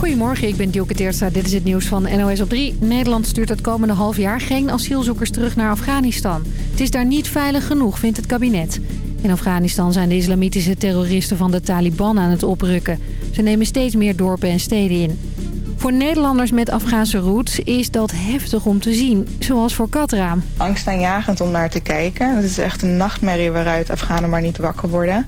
Goedemorgen, ik ben Dielke Teertstra. Dit is het nieuws van NOS op 3. Nederland stuurt het komende half jaar geen asielzoekers terug naar Afghanistan. Het is daar niet veilig genoeg, vindt het kabinet. In Afghanistan zijn de islamitische terroristen van de Taliban aan het oprukken. Ze nemen steeds meer dorpen en steden in. Voor Nederlanders met Afghaanse roots is dat heftig om te zien, zoals voor Katra. Angstaanjagend om naar te kijken. Het is echt een nachtmerrie waaruit Afghanen maar niet wakker worden.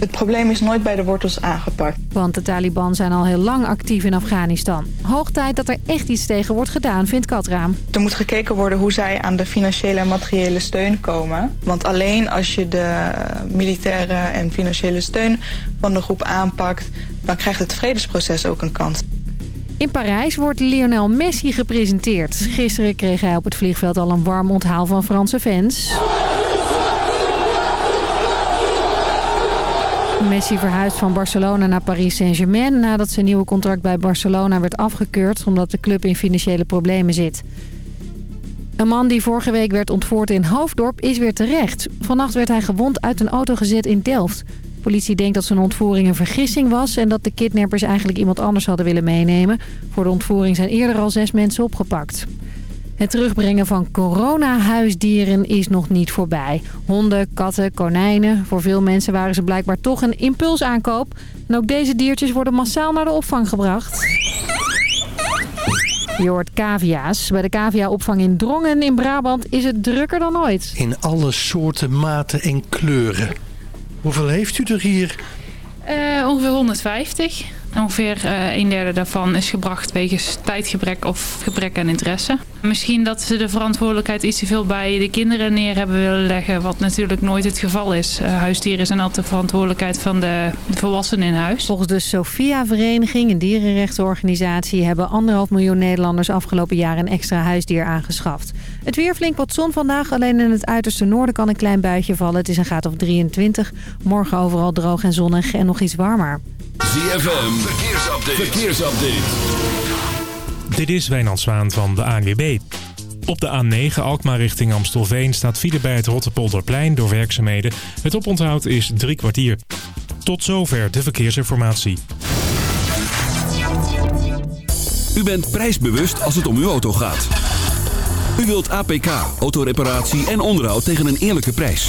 Het probleem is nooit bij de wortels aangepakt. Want de Taliban zijn al heel lang actief in Afghanistan. Hoog tijd dat er echt iets tegen wordt gedaan, vindt Katra. Er moet gekeken worden hoe zij aan de financiële en materiële steun komen. Want alleen als je de militaire en financiële steun van de groep aanpakt... dan krijgt het vredesproces ook een kans. In Parijs wordt Lionel Messi gepresenteerd. Gisteren kreeg hij op het vliegveld al een warm onthaal van Franse fans. Messi verhuist van Barcelona naar Paris Saint-Germain... nadat zijn nieuwe contract bij Barcelona werd afgekeurd... omdat de club in financiële problemen zit. Een man die vorige week werd ontvoerd in Hoofddorp is weer terecht. Vannacht werd hij gewond uit een auto gezet in Delft. Politie denkt dat zijn ontvoering een vergissing was... en dat de kidnappers eigenlijk iemand anders hadden willen meenemen. Voor de ontvoering zijn eerder al zes mensen opgepakt. Het terugbrengen van coronahuisdieren is nog niet voorbij. Honden, katten, konijnen. Voor veel mensen waren ze blijkbaar toch een impulsaankoop. En ook deze diertjes worden massaal naar de opvang gebracht. Je hoort cavia's. Bij de cavia-opvang in Drongen in Brabant is het drukker dan ooit. In alle soorten, maten en kleuren. Hoeveel heeft u er hier? Uh, ongeveer 150. Ongeveer uh, een derde daarvan is gebracht wegens tijdgebrek of gebrek aan interesse. Misschien dat ze de verantwoordelijkheid iets te veel bij de kinderen neer hebben willen leggen, wat natuurlijk nooit het geval is. Uh, huisdieren zijn altijd de verantwoordelijkheid van de volwassenen in huis. Volgens de Sophia-vereniging, een dierenrechtenorganisatie, hebben anderhalf miljoen Nederlanders afgelopen jaar een extra huisdier aangeschaft. Het weer flink wat zon vandaag, alleen in het uiterste noorden kan een klein buitje vallen. Het is een graad of 23. Morgen overal droog en zonnig en nog iets warmer. ZFM, verkeersupdate. verkeersupdate. Dit is Wijnand Zwaan van de ANWB. Op de A9 Alkmaar richting Amstelveen staat file bij het Rotterpolderplein door werkzaamheden. Het oponthoud is drie kwartier. Tot zover de verkeersinformatie. U bent prijsbewust als het om uw auto gaat. U wilt APK, autoreparatie en onderhoud tegen een eerlijke prijs.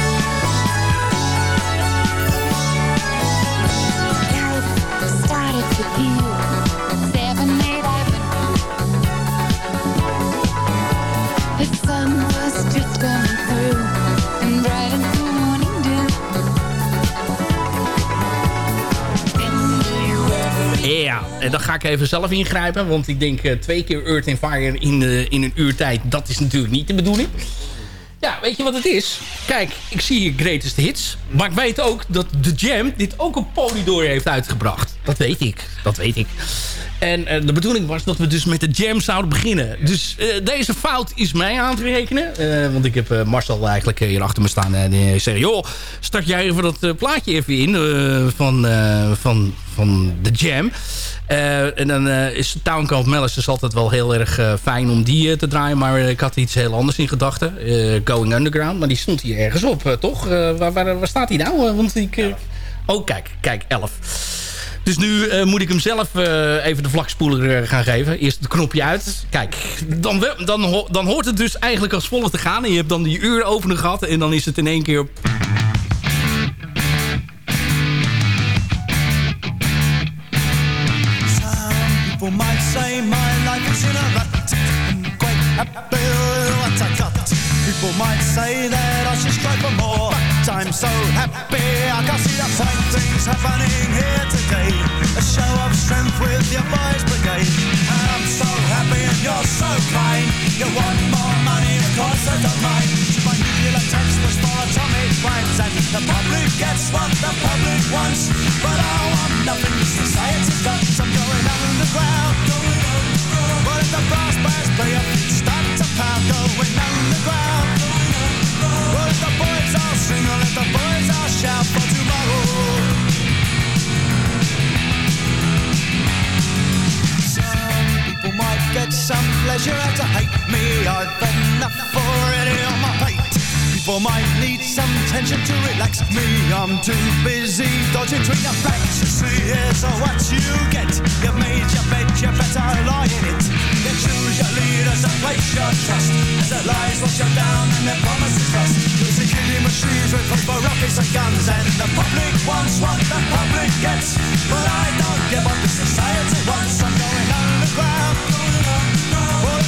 Dan ga ik even zelf ingrijpen. Want ik denk eh, twee keer Earth and Fire in, eh, in een uur tijd. Dat is natuurlijk niet de bedoeling. Ja, weet je wat het is? Kijk, ik zie hier Greatest Hits. Maar ik weet ook dat The Jam dit ook op Polydor heeft uitgebracht. Dat weet ik. Dat weet ik. En eh, de bedoeling was dat we dus met de Jam zouden beginnen. Dus deze fout is mij aan te rekenen. Want ik heb Marcel eigenlijk hier achter me staan. En zei, joh, start jij even dat plaatje even in van, van, van de Jam. Eh, en dan eh, is Town Called Malice is altijd wel heel erg eh, fijn om die te draaien. Maar ik had iets heel anders in gedachten. Going Underground. Maar die stond hier ergens op, toch? Waar, waar, waar staat die nou? Want ik... Oh, kijk. Kijk, 11. Dus nu moet ik hem zelf even de vlakspoeler gaan geven. Eerst het knopje uit. Kijk, dan, dan, dan hoort het dus eigenlijk als volgt te gaan. En je hebt dan die uur over gehad. En dan is het in één keer... say my life is in a rut. And quite happy with what I got. People might say that. I'm so happy I can see the fine things happening here today. A show of strength with your boys brigade, and I'm so happy and you're so kind. You want more money, of course I don't mind. My nuclear text was for atomic rhymes, and the public gets what the public wants, but I want nothing society got. I'm going underground, going underground. But if the brass bands play up, start to pound, going underground. I've the enough for any my plate. People might need some tension to relax me. I'm too busy dodging between the facts. You see, here's what you get. You've made your bed, you better lie in it. You choose your leaders and place your trust. As their lies wash you down and their promises rust. You'll see killing machines with paper rockets and guns. And the public wants what the public gets. But I don't give up, the society wants. I'm going underground, going on.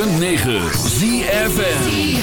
106.9 ZFN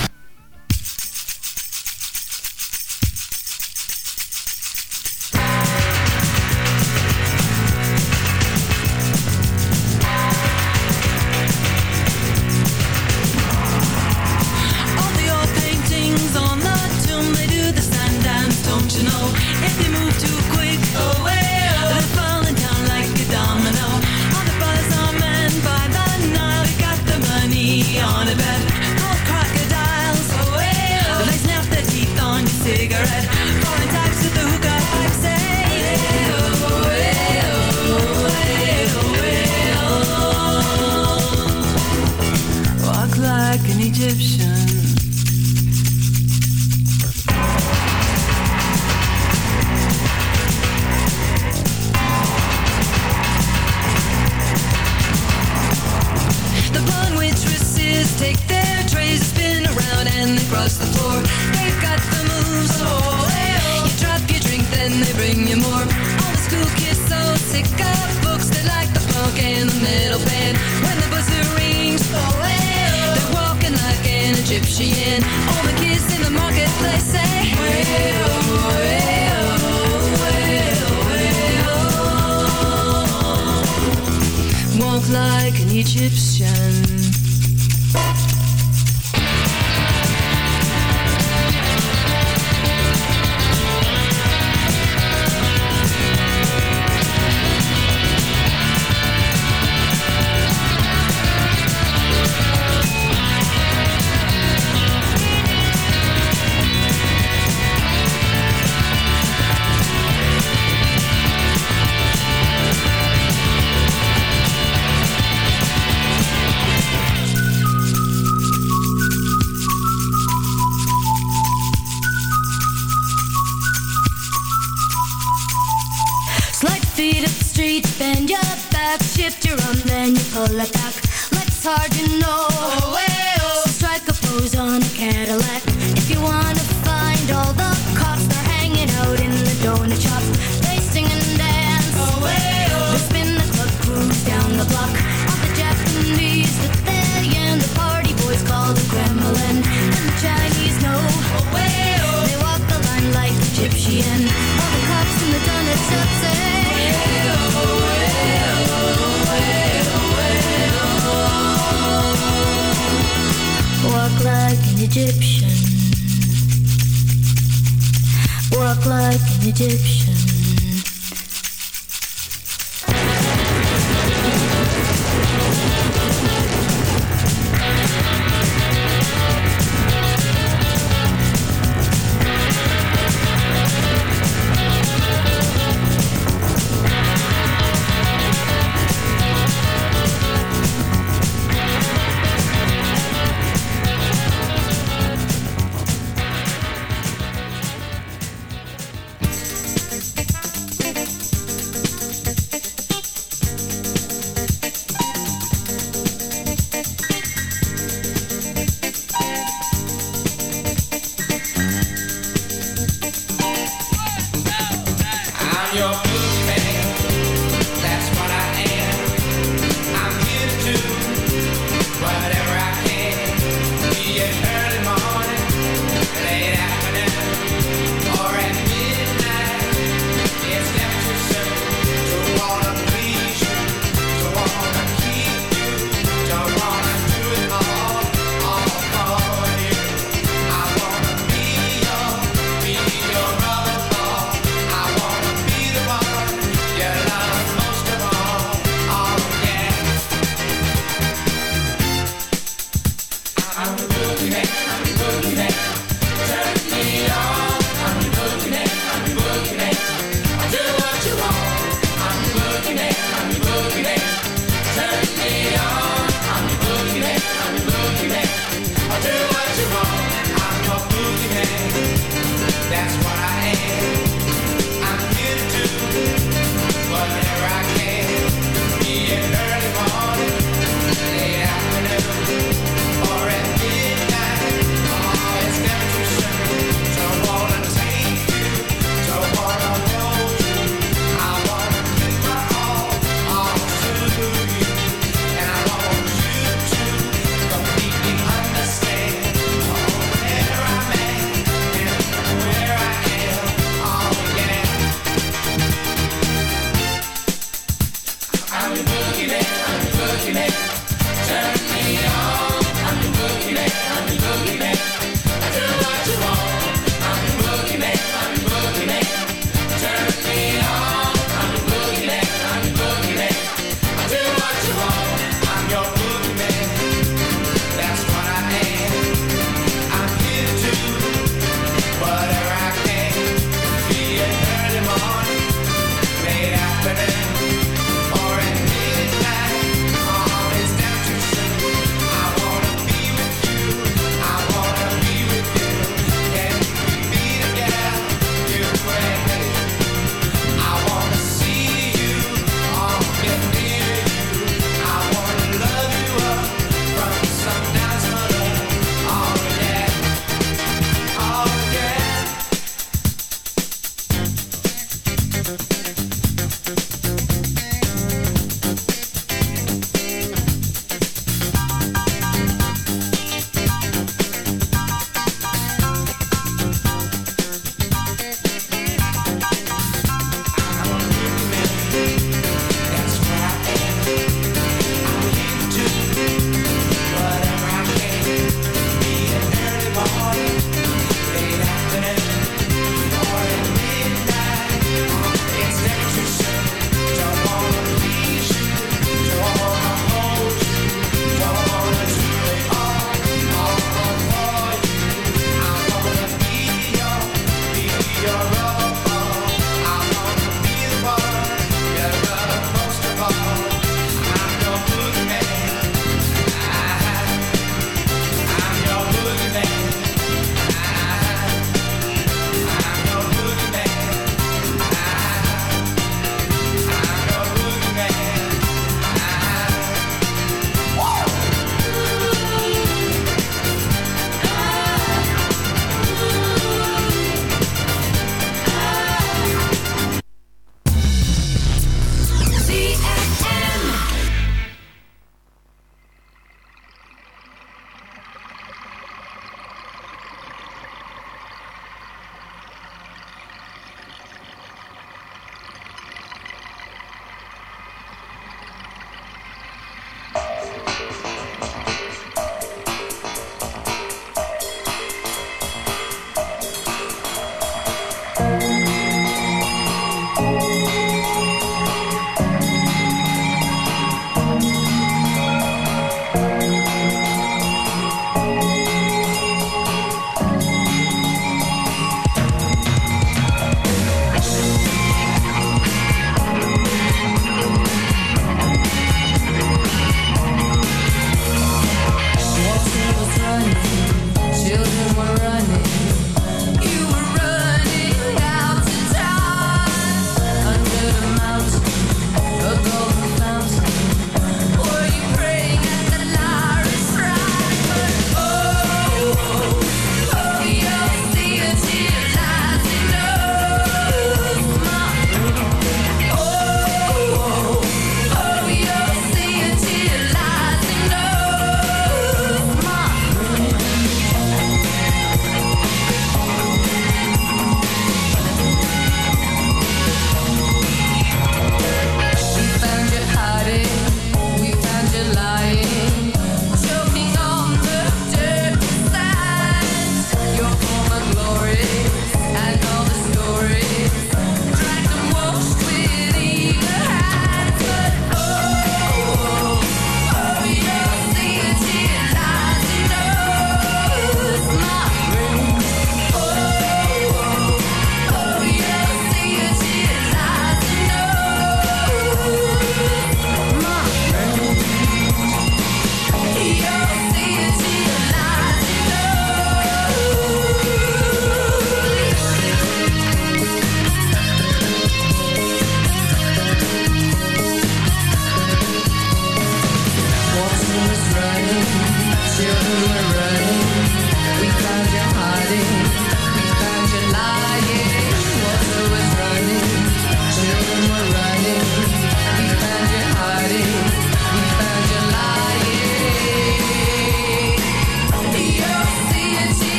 gypsy.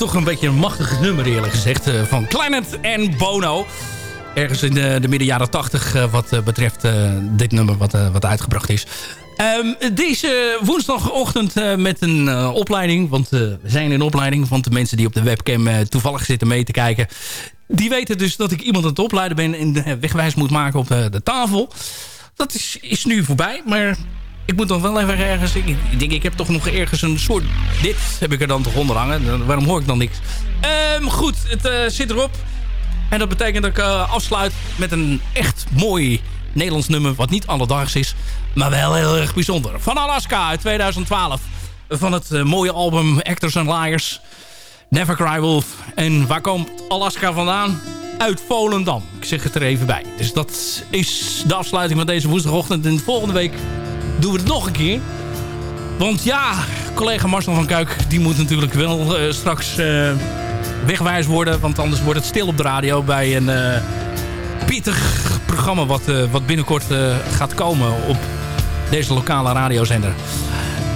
Toch een beetje een machtig nummer eerlijk gezegd. eh, van Planet en Bono. Ergens in de, de midden jaren 80 eh, wat eh, betreft dit nummer wat, wat uitgebracht is. Ehm, deze woensdagochtend met een opleiding. Want we zijn in opleiding. Want de mensen die op de webcam toevallig zitten mee te kijken... die weten dus dat ik iemand aan het opleiden ben... en wegwijs moet maken op de, de tafel. Dat is, is nu voorbij, maar ik moet nog wel even ergens... Ik, denk, ik heb toch nog ergens een soort... Dit heb ik er dan toch onder hangen. Dan- Waarom hoor ik dan niks? Ehm, goed, het eh, zit erop. En dat betekent dat ik eh, afsluit met een echt mooi Nederlands nummer... wat niet alledaags is, maar wel heel erg bijzonder. Van Alaska uit 2012. Van het eh, mooie album Actors and Liars. Never Cry Wolf. En waar komt Alaska vandaan? Uit Volendam. Ik zeg het er even bij. Dus dat is de afsluiting van deze woensdagochtend. En volgende week doen we het nog een keer. Want ja, collega Marcel van Kuik... die moet natuurlijk wel eh, straks eh, wegwijs worden. Want anders wordt het stil op de radio... bij een eh pittig programma... wat, wat binnenkort gaat komen op deze lokale radiozender.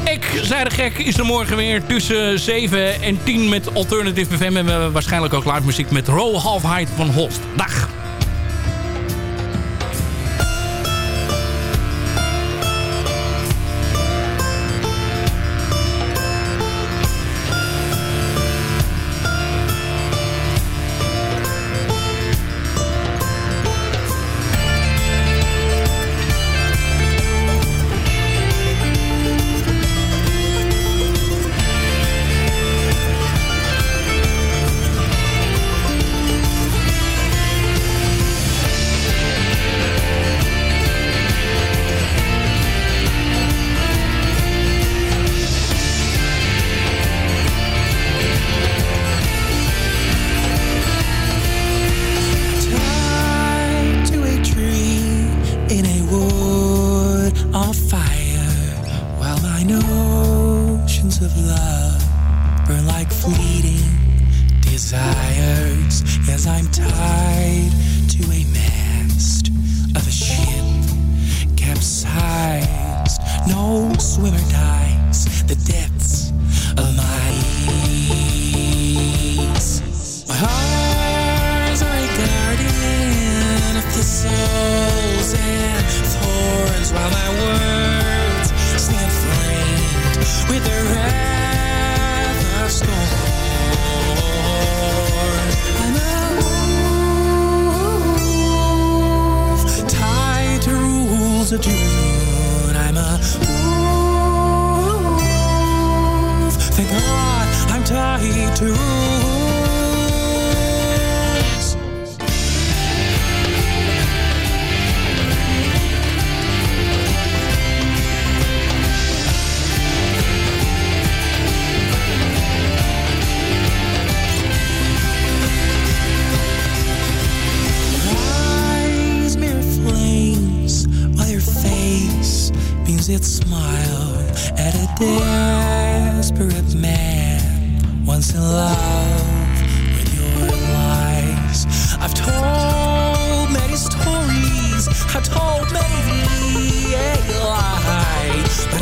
Ik, zei de gek, is er morgen weer tussen 7 en 10 met Alternative FM. En we waarschijnlijk ook live muziek met Ro Halfheid van Holst. Dag!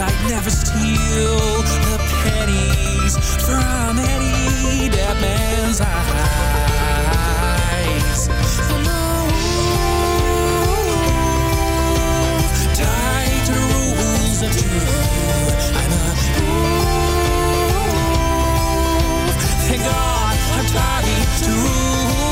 I'd never steal the pennies from any dead man's eyes. I'm a wolf, tied to rules of truth. I'm a wolf. Thank God I'm tied to rules.